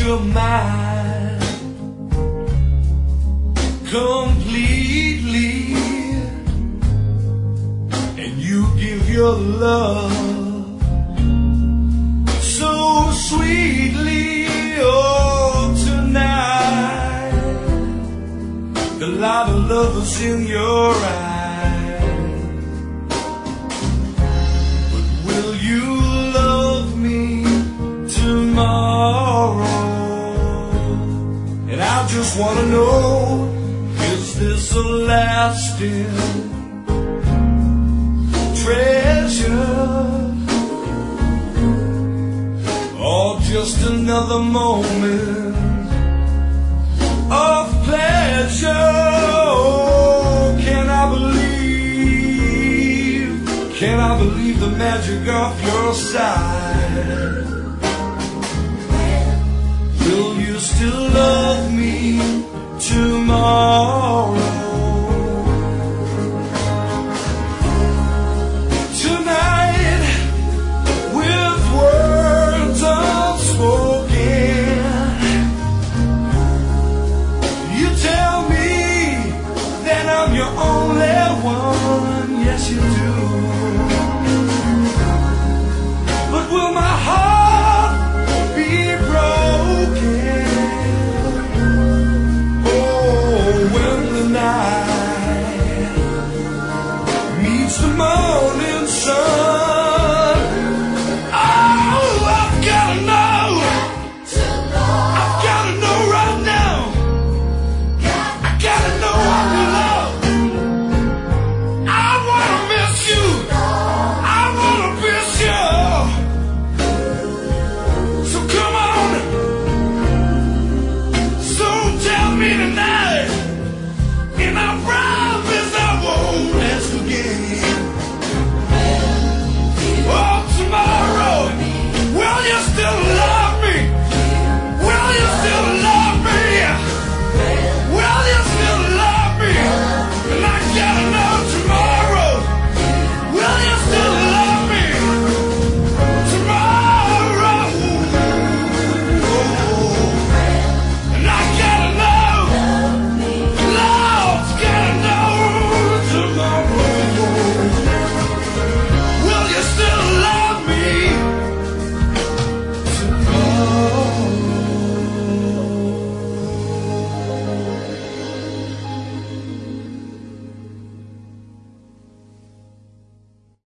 you're mine completely, and you give your love so sweetly. Oh, tonight, the light of love is in your eyes. Just wanna know, is this a lasting treasure? Or just another moment of pleasure? Can I believe? Can I believe the magic of your side? Will you still love One.